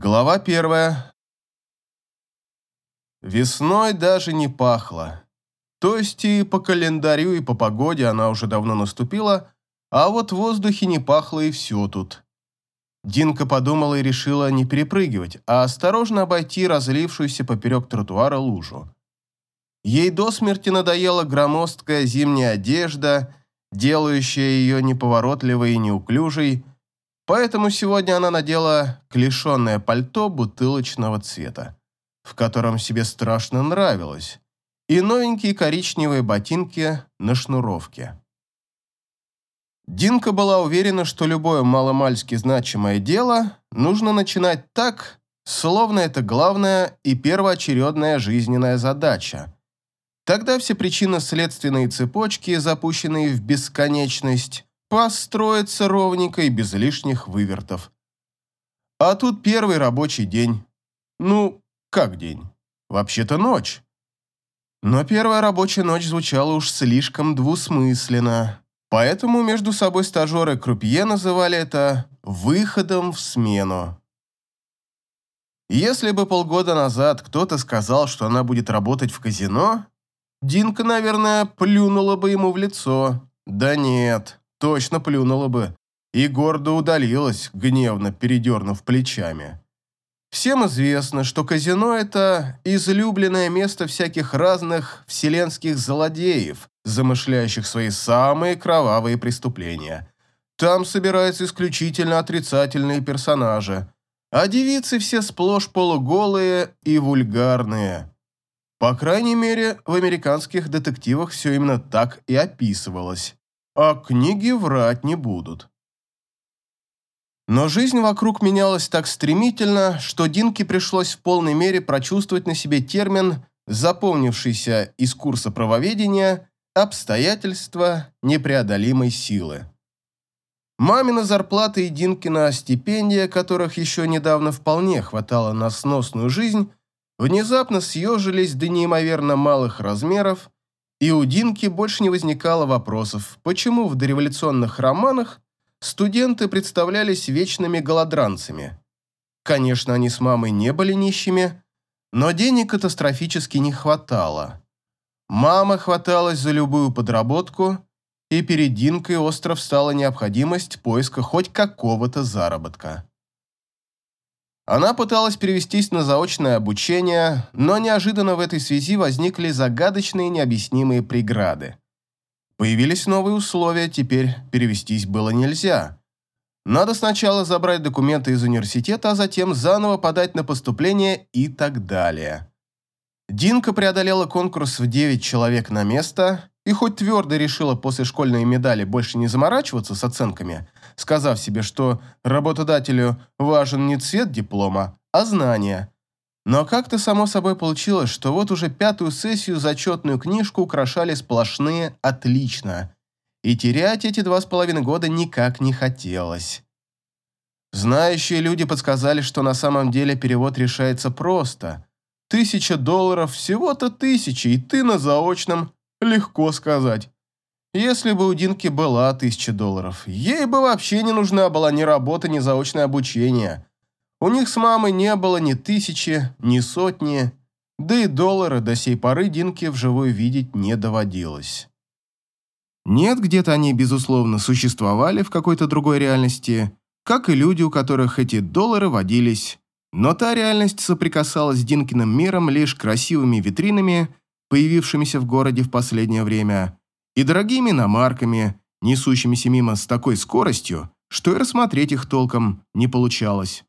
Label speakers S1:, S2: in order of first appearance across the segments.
S1: Глава первая. Весной даже не пахло. То есть и по календарю, и по погоде она уже давно наступила, а вот в воздухе не пахло и все тут. Динка подумала и решила не перепрыгивать, а осторожно обойти разлившуюся поперек тротуара лужу. Ей до смерти надоела громоздкая зимняя одежда, делающая ее неповоротливой и неуклюжей, Поэтому сегодня она надела клешенное пальто бутылочного цвета, в котором себе страшно нравилось, и новенькие коричневые ботинки на шнуровке. Динка была уверена, что любое маломальски значимое дело нужно начинать так, словно это главная и первоочередная жизненная задача. Тогда все причинно-следственные цепочки, запущенные в бесконечность, построиться ровненько и без лишних вывертов. А тут первый рабочий день. Ну, как день? Вообще-то ночь. Но первая рабочая ночь звучала уж слишком двусмысленно. Поэтому между собой стажеры Крупье называли это «выходом в смену». Если бы полгода назад кто-то сказал, что она будет работать в казино, Динка, наверное, плюнула бы ему в лицо. Да нет, точно плюнула бы и гордо удалилась, гневно передернув плечами. Всем известно, что казино – это излюбленное место всяких разных вселенских злодеев, замышляющих свои самые кровавые преступления. Там собираются исключительно отрицательные персонажи, а девицы все сплошь полуголые и вульгарные. По крайней мере, в американских детективах все именно так и описывалось а книги врать не будут. Но жизнь вокруг менялась так стремительно, что Динке пришлось в полной мере прочувствовать на себе термин, запомнившийся из курса правоведения «обстоятельства непреодолимой силы». Мамина зарплата и Динкина стипендия, которых еще недавно вполне хватало на сносную жизнь, внезапно съежились до неимоверно малых размеров и у Динки больше не возникало вопросов, почему в дореволюционных романах студенты представлялись вечными голодранцами. Конечно, они с мамой не были нищими, но денег катастрофически не хватало. Мама хваталась за любую подработку, и перед Динкой остро встала необходимость поиска хоть какого-то заработка. Она пыталась перевестись на заочное обучение, но неожиданно в этой связи возникли загадочные необъяснимые преграды. Появились новые условия, теперь перевестись было нельзя. Надо сначала забрать документы из университета, а затем заново подать на поступление и так далее. Динка преодолела конкурс в 9 человек на место и хоть твердо решила после школьной медали больше не заморачиваться с оценками, сказав себе, что работодателю важен не цвет диплома, а знания. Но как-то само собой получилось, что вот уже пятую сессию зачетную книжку украшали сплошные «отлично», и терять эти два с половиной года никак не хотелось. Знающие люди подсказали, что на самом деле перевод решается просто. Тысяча долларов, всего-то тысяча, и ты на заочном, легко сказать. Если бы у Динки была тысяча долларов, ей бы вообще не нужна была ни работа, ни заочное обучение. У них с мамой не было ни тысячи, ни сотни, да и доллары до сей поры Динке вживую видеть не доводилось. Нет, где-то они, безусловно, существовали в какой-то другой реальности, как и люди, у которых эти доллары водились, но та реальность соприкасалась с Динкиным миром лишь красивыми витринами, появившимися в городе в последнее время, и дорогими иномарками, несущимися мимо с такой скоростью, что и рассмотреть их толком не получалось.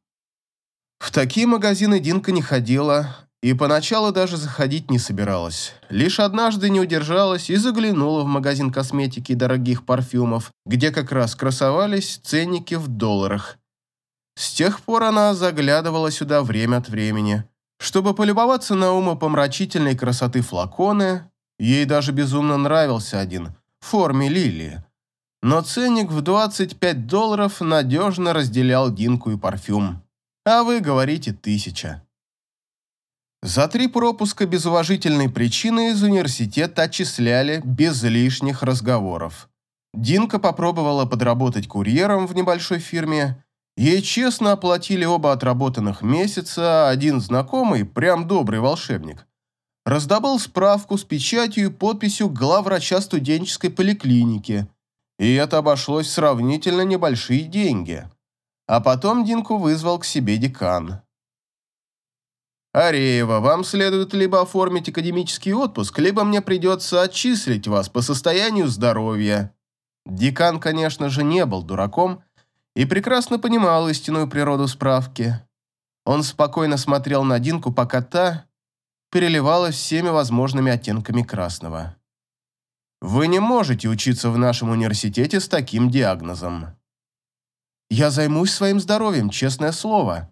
S1: В такие магазины Динка не ходила и поначалу даже заходить не собиралась. Лишь однажды не удержалась и заглянула в магазин косметики и дорогих парфюмов, где как раз красовались ценники в долларах. С тех пор она заглядывала сюда время от времени, чтобы полюбоваться на умопомрачительной красоты флаконы, Ей даже безумно нравился один, в форме лилии. Но ценник в 25 долларов надежно разделял Динку и парфюм. А вы говорите тысяча. За три пропуска без уважительной причины из университета отчисляли без лишних разговоров. Динка попробовала подработать курьером в небольшой фирме Ей честно оплатили оба отработанных месяца, один знакомый, прям добрый волшебник, раздобыл справку с печатью и подписью главврача студенческой поликлиники, и это обошлось сравнительно небольшие деньги. А потом Динку вызвал к себе декан. «Ареева, вам следует либо оформить академический отпуск, либо мне придется отчислить вас по состоянию здоровья». Декан, конечно же, не был дураком, и прекрасно понимал истинную природу справки. Он спокойно смотрел на Динку, пока та переливалась всеми возможными оттенками красного. «Вы не можете учиться в нашем университете с таким диагнозом». «Я займусь своим здоровьем, честное слово».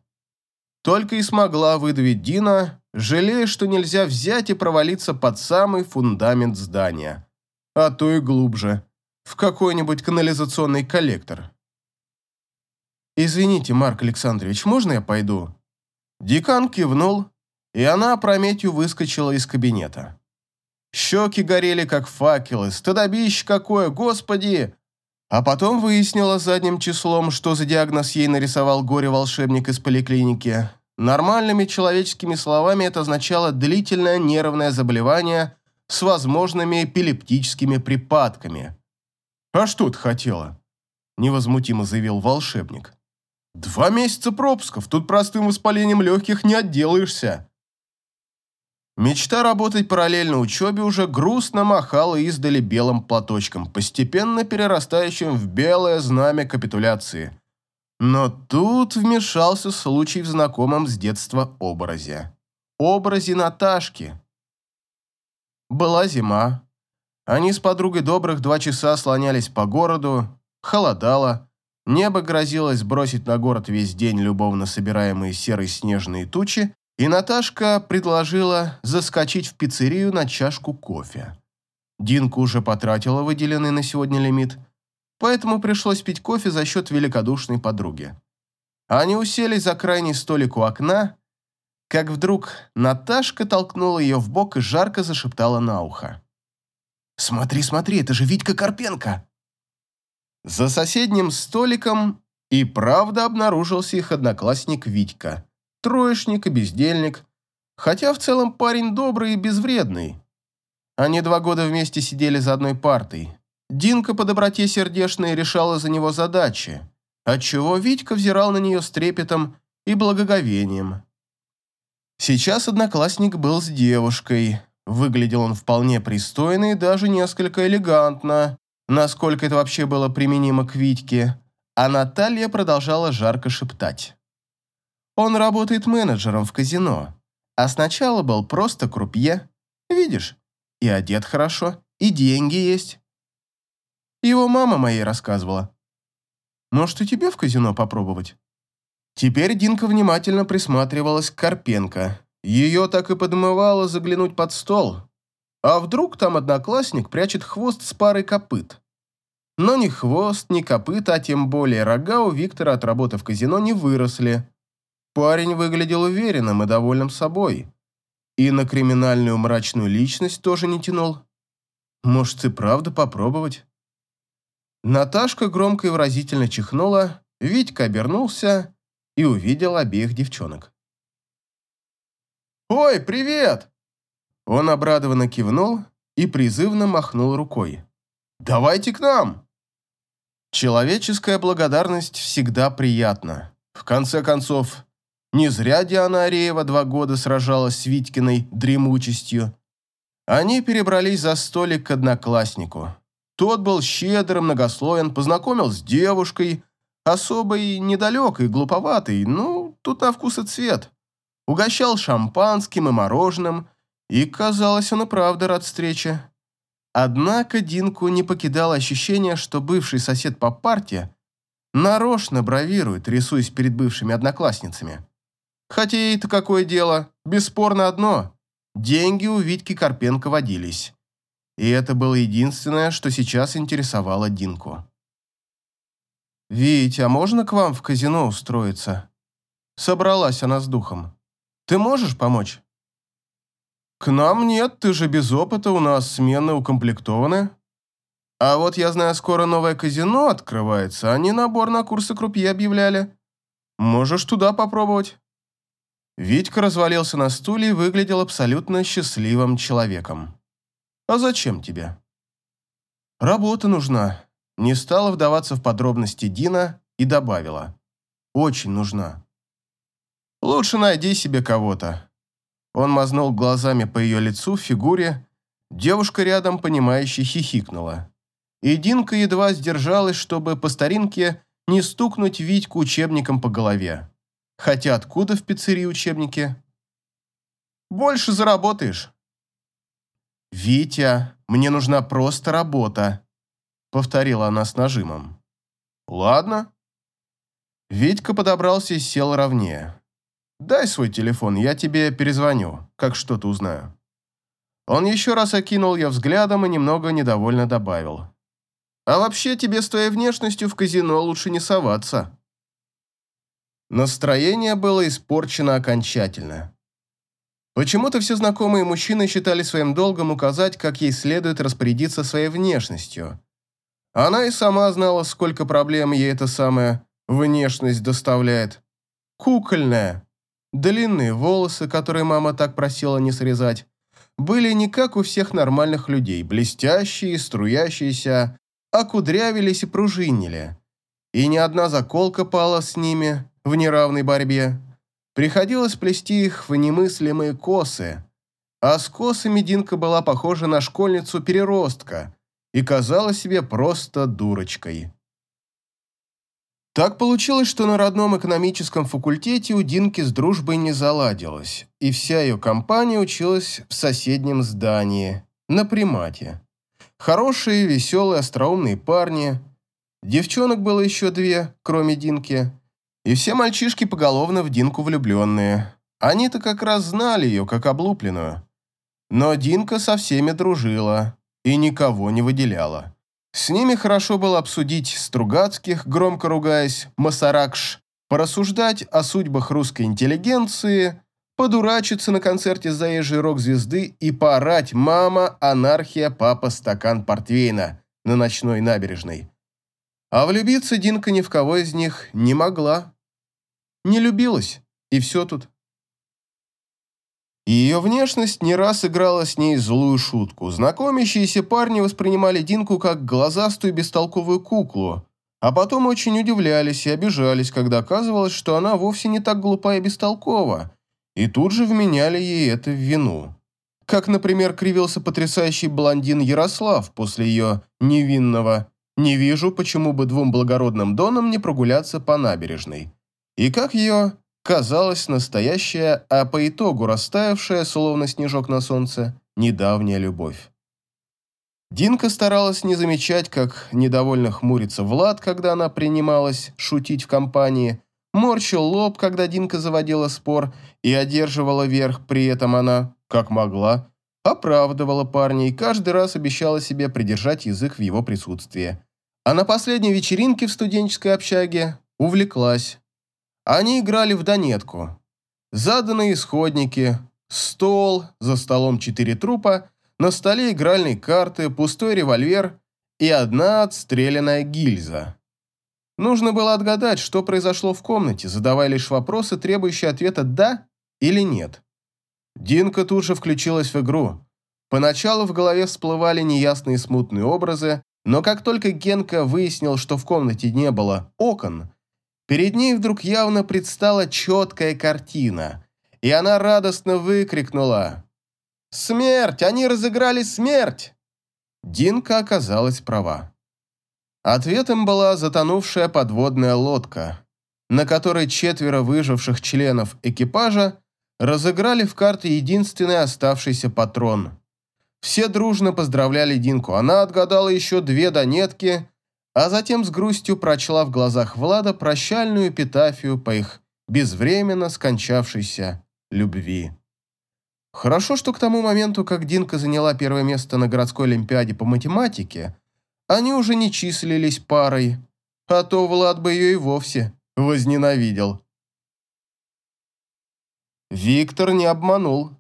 S1: Только и смогла выдавить Дина, жалея, что нельзя взять и провалиться под самый фундамент здания, а то и глубже, в какой-нибудь канализационный коллектор. «Извините, Марк Александрович, можно я пойду?» Декан кивнул, и она опрометью выскочила из кабинета. Щеки горели, как факелы, стыдобище какое, господи! А потом выяснила задним числом, что за диагноз ей нарисовал горе-волшебник из поликлиники. Нормальными человеческими словами это означало длительное нервное заболевание с возможными эпилептическими припадками. «А что ты хотела?» – невозмутимо заявил волшебник. Два месяца пропусков, тут простым воспалением легких не отделаешься. Мечта работать параллельно учебе уже грустно махала издали белым платочком, постепенно перерастающим в белое знамя капитуляции. Но тут вмешался случай в знакомом с детства образе. Образе Наташки. Была зима. Они с подругой добрых два часа слонялись по городу, холодало, Небо грозилось бросить на город весь день любовно собираемые серые снежные тучи, и Наташка предложила заскочить в пиццерию на чашку кофе. Динка уже потратила выделенный на сегодня лимит, поэтому пришлось пить кофе за счет великодушной подруги. Они уселись за крайний столик у окна, как вдруг Наташка толкнула ее в бок и жарко зашептала на ухо. «Смотри, смотри, это же Витька Карпенко!» За соседним столиком и правда обнаружился их одноклассник Витька. Троечник и бездельник, хотя в целом парень добрый и безвредный. Они два года вместе сидели за одной партой. Динка по доброте сердечной решала за него задачи, отчего Витька взирал на нее с трепетом и благоговением. Сейчас одноклассник был с девушкой. Выглядел он вполне пристойно и даже несколько элегантно, насколько это вообще было применимо к Витьке, а Наталья продолжала жарко шептать. Он работает менеджером в казино, а сначала был просто крупье. Видишь, и одет хорошо, и деньги есть. Его мама моей рассказывала. Может, и тебе в казино попробовать? Теперь Динка внимательно присматривалась к Карпенко. Ее так и подмывало заглянуть под стол, а вдруг там одноклассник прячет хвост с парой копыт? Но ни хвост, ни копыта, а тем более рога у Виктора от работы в казино не выросли. Парень выглядел уверенным и довольным собой. И на криминальную мрачную личность тоже не тянул. Может и правда попробовать? Наташка громко и выразительно чихнула, Витька обернулся и увидел обеих девчонок. «Ой, привет!» Он обрадованно кивнул и призывно махнул рукой. «Давайте к нам!» Человеческая благодарность всегда приятна. В конце концов, не зря Диана Ареева два года сражалась с Витькиной дремучестью. Они перебрались за столик к однокласснику. Тот был щедрым, многослоен, познакомил с девушкой, особой, недалекой, глуповатой, ну, тут на вкус и цвет. Угощал шампанским и мороженым, и, казалось, он и правда рад встрече. Однако Динку не покидало ощущение, что бывший сосед по парте нарочно бравирует, рисуясь перед бывшими одноклассницами. Хотя ей-то какое дело, бесспорно одно – деньги у Витьки Карпенко водились. И это было единственное, что сейчас интересовало Динку. «Вить, а можно к вам в казино устроиться?» Собралась она с духом. «Ты можешь помочь?» «К нам нет, ты же без опыта, у нас смены укомплектованы. А вот я знаю, скоро новое казино открывается, они набор на курсы крупье объявляли. Можешь туда попробовать. Витька развалился на стуле и выглядел абсолютно счастливым человеком. «А зачем тебе?» «Работа нужна», – не стала вдаваться в подробности Дина и добавила. «Очень нужна». «Лучше найди себе кого-то». Он мазнул глазами по ее лицу, фигуре. Девушка рядом, понимающе хихикнула. И Динка едва сдержалась, чтобы по старинке не стукнуть Витьку учебником по голове. Хотя откуда в пиццерии учебники? Больше заработаешь. «Витя, мне нужна просто работа», — повторила она с нажимом. «Ладно». Витька подобрался и сел ровнее. «Дай свой телефон, я тебе перезвоню, как что-то узнаю». Он еще раз окинул ее взглядом и немного недовольно добавил. «А вообще тебе с твоей внешностью в казино лучше не соваться». Настроение было испорчено окончательно. Почему-то все знакомые мужчины считали своим долгом указать, как ей следует распорядиться своей внешностью. Она и сама знала, сколько проблем ей эта самая внешность доставляет. Кукольная. Длинные волосы, которые мама так просила не срезать, были не как у всех нормальных людей, блестящие, струящиеся, а кудрявились и пружинили. И ни одна заколка пала с ними, в неравной борьбе. Приходилось плести их в немыслимые косы. А с косами Динка была похожа на школьницу-переростка и казалась себе просто дурочкой. Так получилось, что на родном экономическом факультете у Динки с дружбой не заладилось, и вся ее компания училась в соседнем здании, на примате. Хорошие, веселые, остроумные парни. Девчонок было еще две, кроме Динки – и все мальчишки поголовно в Динку влюбленные. Они-то как раз знали ее, как облупленную. Но Динка со всеми дружила и никого не выделяла. С ними хорошо было обсудить Стругацких, громко ругаясь, Масаракш, порассуждать о судьбах русской интеллигенции, подурачиться на концерте заезжей рок-звезды и поорать «Мама, анархия, папа, стакан портвейна» на ночной набережной. А влюбиться Динка ни в кого из них не могла. Не любилась, и все тут. Ее внешность не раз играла с ней злую шутку. Знакомящиеся парни воспринимали Динку как глазастую бестолковую куклу, а потом очень удивлялись и обижались, когда оказывалось, что она вовсе не так глупа и бестолкова, и тут же вменяли ей это в вину. Как, например, кривился потрясающий блондин Ярослав после ее невинного «Не вижу, почему бы двум благородным донам не прогуляться по набережной». И как ее казалось настоящая, а по итогу растаявшая, словно снежок на солнце, недавняя любовь. Динка старалась не замечать, как недовольно хмурится Влад, когда она принималась шутить в компании, морщил лоб, когда Динка заводила спор и одерживала верх, при этом она, как могла, оправдывала парня и каждый раз обещала себе придержать язык в его присутствии. А на последней вечеринке в студенческой общаге увлеклась, они играли в донетку. Заданные исходники, стол, за столом четыре трупа, на столе игральные карты, пустой револьвер и одна отстрелянная гильза. Нужно было отгадать, что произошло в комнате, задавая лишь вопросы, требующие ответа «да» или «нет». Динка тут же включилась в игру. Поначалу в голове всплывали неясные смутные образы, но как только Генка выяснил, что в комнате не было окон, Перед ней вдруг явно предстала четкая картина, и она радостно выкрикнула «Смерть! Они разыграли смерть!» Динка оказалась права. Ответом была затонувшая подводная лодка, на которой четверо выживших членов экипажа разыграли в карты единственный оставшийся патрон. Все дружно поздравляли Динку. Она отгадала еще две донетки а затем с грустью прочла в глазах Влада прощальную эпитафию по их безвременно скончавшейся любви. Хорошо, что к тому моменту, как Динка заняла первое место на городской олимпиаде по математике, они уже не числились парой, а то Влад бы ее и вовсе возненавидел. Виктор не обманул.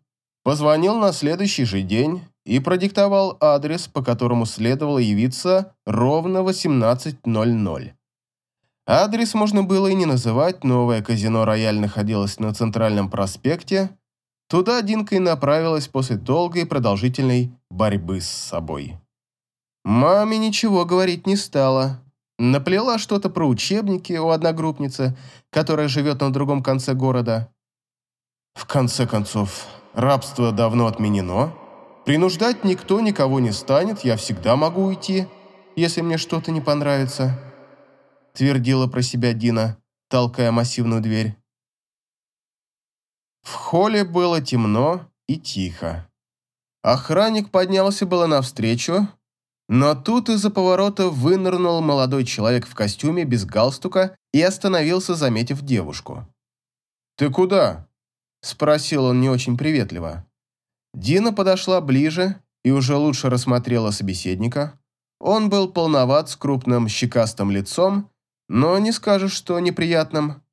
S1: Позвонил на следующий же день и продиктовал адрес, по которому следовало явиться ровно 18.00. Адрес можно было и не называть, новое казино «Рояль» находилось на Центральном проспекте. Туда Динка и направилась после долгой и продолжительной борьбы с собой. Маме ничего говорить не стала. Наплела что-то про учебники у одногруппницы, которая живет на другом конце города. В конце концов, рабство давно отменено. Принуждать никто никого не станет, я всегда могу уйти, если мне что-то не понравится твердила про себя Дина, толкая массивную дверь. В холле было темно и тихо. Охранник поднялся было навстречу, но тут из-за поворота вынырнул молодой человек в костюме без галстука и остановился, заметив девушку. «Ты куда?» – спросил он не очень приветливо. Дина подошла ближе и уже лучше рассмотрела собеседника. Он был полноват с крупным щекастым лицом но не скажешь, что неприятным.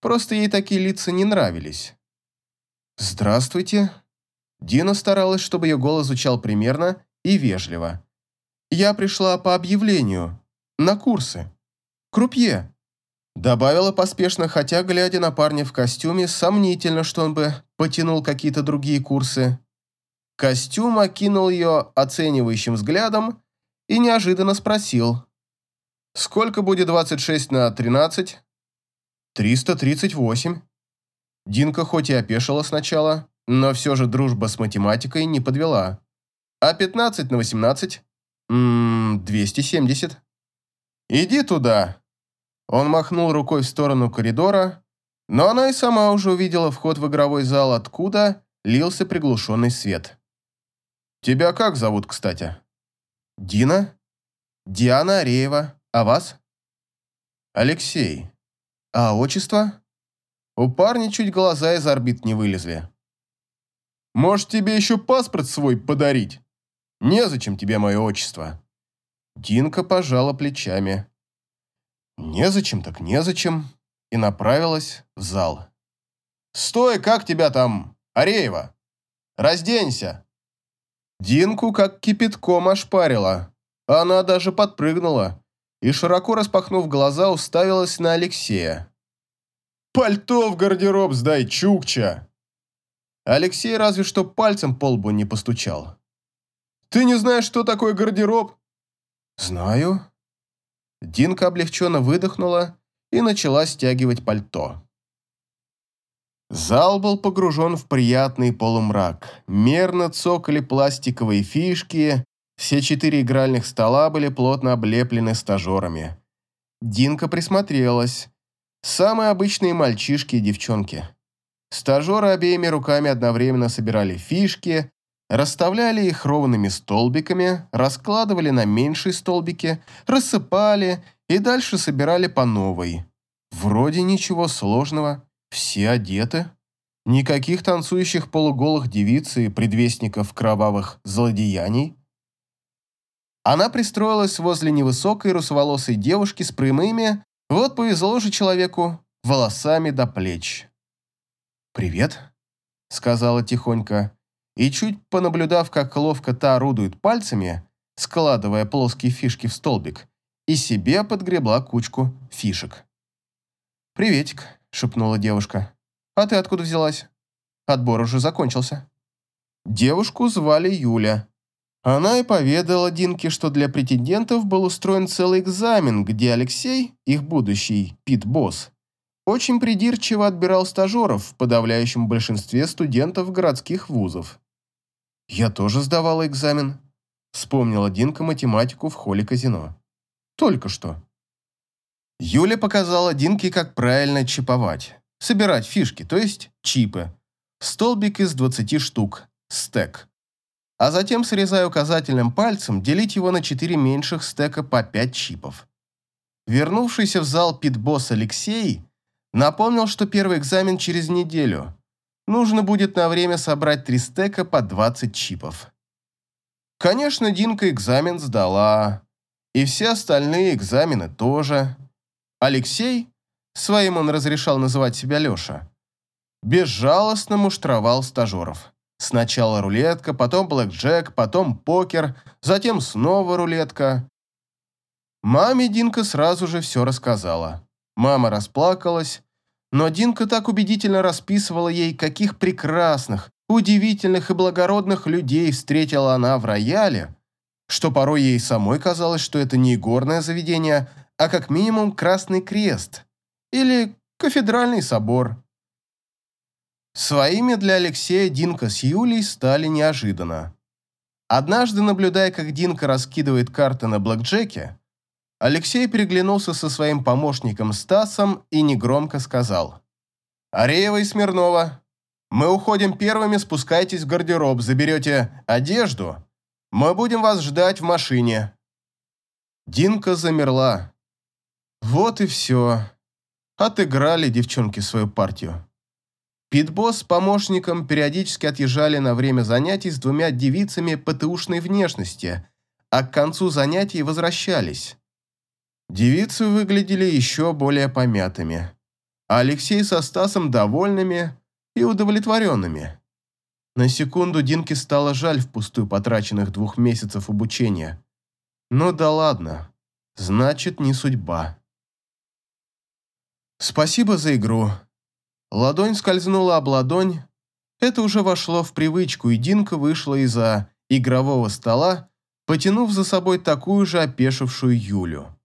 S1: Просто ей такие лица не нравились. «Здравствуйте». Дина старалась, чтобы ее голос звучал примерно и вежливо. «Я пришла по объявлению. На курсы. Крупье». Добавила поспешно, хотя, глядя на парня в костюме, сомнительно, что он бы потянул какие-то другие курсы. Костюм окинул ее оценивающим взглядом и неожиданно спросил. Сколько будет 26 на 13? 338. Динка хоть и опешила сначала, но все же дружба с математикой не подвела. А 15 на 18? Ммм, 270. Иди туда. Он махнул рукой в сторону коридора, но она и сама уже увидела вход в игровой зал, откуда лился приглушенный свет. «Тебя как зовут, кстати?» «Дина?» «Диана Ареева». А вас? Алексей. А отчество? У парня чуть глаза из орбит не вылезли. Может, тебе еще паспорт свой подарить? Незачем тебе мое отчество. Динка пожала плечами. Незачем так незачем. И направилась в зал. «Стой, как тебя там, Ареева? Разденься!» Динку как кипятком ошпарила. Она даже подпрыгнула и, широко распахнув глаза, уставилась на Алексея. «Пальто в гардероб сдай, Чукча!» Алексей разве что пальцем по лбу не постучал. «Ты не знаешь, что такое гардероб?» «Знаю». Динка облегченно выдохнула и начала стягивать пальто. Зал был погружен в приятный полумрак. Мерно цокали пластиковые фишки, все четыре игральных стола были плотно облеплены стажерами. Динка присмотрелась. Самые обычные мальчишки и девчонки. Стажеры обеими руками одновременно собирали фишки, расставляли их ровными столбиками, раскладывали на меньшие столбики, рассыпали и дальше собирали по новой. Вроде ничего сложного, все одеты. Никаких танцующих полуголых девиц и предвестников кровавых злодеяний. Она пристроилась возле невысокой русоволосой девушки с прямыми, вот повезло же человеку, волосами до плеч. «Привет», — сказала тихонько, и чуть понаблюдав, как ловко та орудует пальцами, складывая плоские фишки в столбик, и себе подгребла кучку фишек. «Приветик», — шепнула девушка. «А ты откуда взялась? Отбор уже закончился». Девушку звали Юля, она и поведала Динке, что для претендентов был устроен целый экзамен, где Алексей, их будущий пит-босс, очень придирчиво отбирал стажеров в подавляющем большинстве студентов городских вузов. «Я тоже сдавала экзамен», — вспомнила Динка математику в холле казино. «Только что». Юля показала Динке, как правильно чиповать. Собирать фишки, то есть чипы. Столбик из 20 штук, стек а затем, срезая указательным пальцем, делить его на четыре меньших стека по пять чипов. Вернувшийся в зал питбосс Алексей напомнил, что первый экзамен через неделю. Нужно будет на время собрать три стека по 20 чипов. Конечно, Динка экзамен сдала. И все остальные экзамены тоже. Алексей, своим он разрешал называть себя Леша, безжалостно муштровал стажеров. Сначала рулетка, потом блэкджек, потом покер, затем снова рулетка. Маме Динка сразу же все рассказала. Мама расплакалась, но Динка так убедительно расписывала ей, каких прекрасных, удивительных и благородных людей встретила она в рояле, что порой ей самой казалось, что это не игорное заведение, а как минимум Красный Крест или Кафедральный собор. Своими для Алексея Динка с Юлей стали неожиданно. Однажды, наблюдая, как Динка раскидывает карты на блэкджеке, Алексей переглянулся со своим помощником Стасом и негромко сказал. «Ареева и Смирнова, мы уходим первыми, спускайтесь в гардероб, заберете одежду. Мы будем вас ждать в машине». Динка замерла. Вот и все. Отыграли девчонки свою партию. Питбосс с помощником периодически отъезжали на время занятий с двумя девицами ПТУшной внешности, а к концу занятий возвращались. Девицы выглядели еще более помятыми, а Алексей со Стасом довольными и удовлетворенными. На секунду Динке стало жаль впустую потраченных двух месяцев обучения. Ну да ладно, значит не судьба. Спасибо за игру, Ладонь скользнула об ладонь. Это уже вошло в привычку, и Динка вышла из-за игрового стола, потянув за собой такую же опешившую Юлю.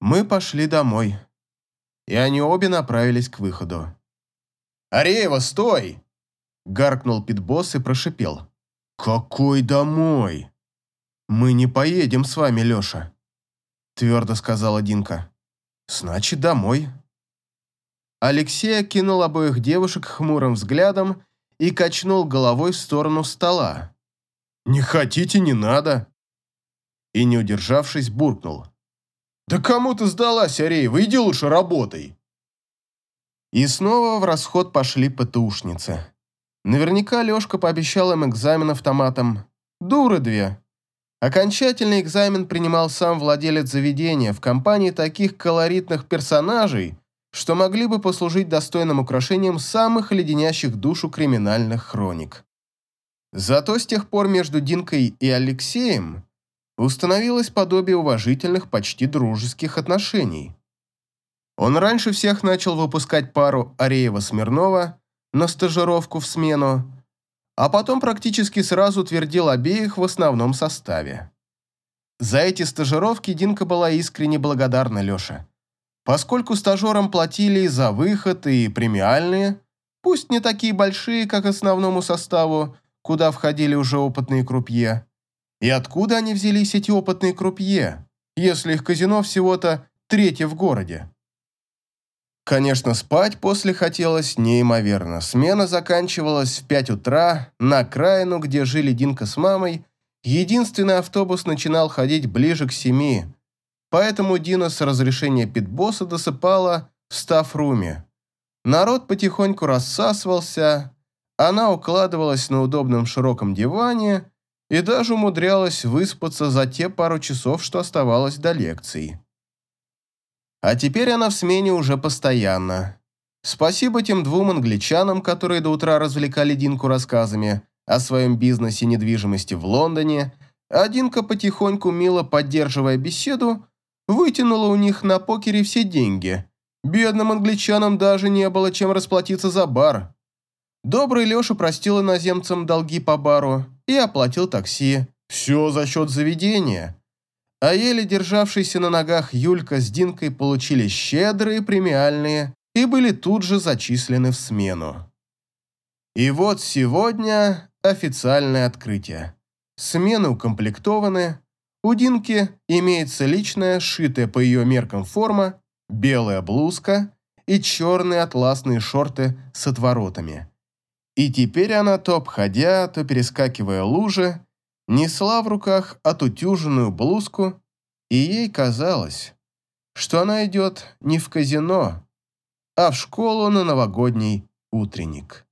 S1: Мы пошли домой, и они обе направились к выходу. «Ареева, стой!» Гаркнул питбосс и прошипел. «Какой домой?» «Мы не поедем с вами, Леша», твердо сказала Динка. «Значит, домой». Алексей окинул обоих девушек хмурым взглядом и качнул головой в сторону стола. «Не хотите, не надо!» И, не удержавшись, буркнул. «Да кому ты сдалась, Ареева? Иди лучше работай!» И снова в расход пошли ПТУшницы. Наверняка Лешка пообещал им экзамен автоматом. Дуры две. Окончательный экзамен принимал сам владелец заведения в компании таких колоритных персонажей, что могли бы послужить достойным украшением самых леденящих душу криминальных хроник. Зато с тех пор между Динкой и Алексеем установилось подобие уважительных, почти дружеских отношений. Он раньше всех начал выпускать пару Ареева-Смирнова на стажировку в смену, а потом практически сразу утвердил обеих в основном составе. За эти стажировки Динка была искренне благодарна Леше поскольку стажерам платили за выход и премиальные, пусть не такие большие, как основному составу, куда входили уже опытные крупье. И откуда они взялись, эти опытные крупье, если их казино всего-то третье в городе? Конечно, спать после хотелось неимоверно. Смена заканчивалась в пять утра, на окраину, где жили Динка с мамой, единственный автобус начинал ходить ближе к семи, Поэтому Дина с разрешения питбосса досыпала в стаф-руме. Народ потихоньку рассасывался, она укладывалась на удобном широком диване и даже умудрялась выспаться за те пару часов, что оставалось до лекции. А теперь она в смене уже постоянно. Спасибо тем двум англичанам, которые до утра развлекали Динку рассказами о своем бизнесе недвижимости в Лондоне, а Динка потихоньку, мило поддерживая беседу, вытянула у них на покере все деньги. Бедным англичанам даже не было чем расплатиться за бар. Добрый Леша простил иноземцам долги по бару и оплатил такси. Все за счет заведения. А еле державшиеся на ногах Юлька с Динкой получили щедрые премиальные и были тут же зачислены в смену. И вот сегодня официальное открытие. Смены укомплектованы, у Динки имеется личная, сшитая по ее меркам форма, белая блузка и черные атласные шорты с отворотами. И теперь она то обходя, то перескакивая лужи, несла в руках отутюженную блузку, и ей казалось, что она идет не в казино, а в школу на новогодний утренник.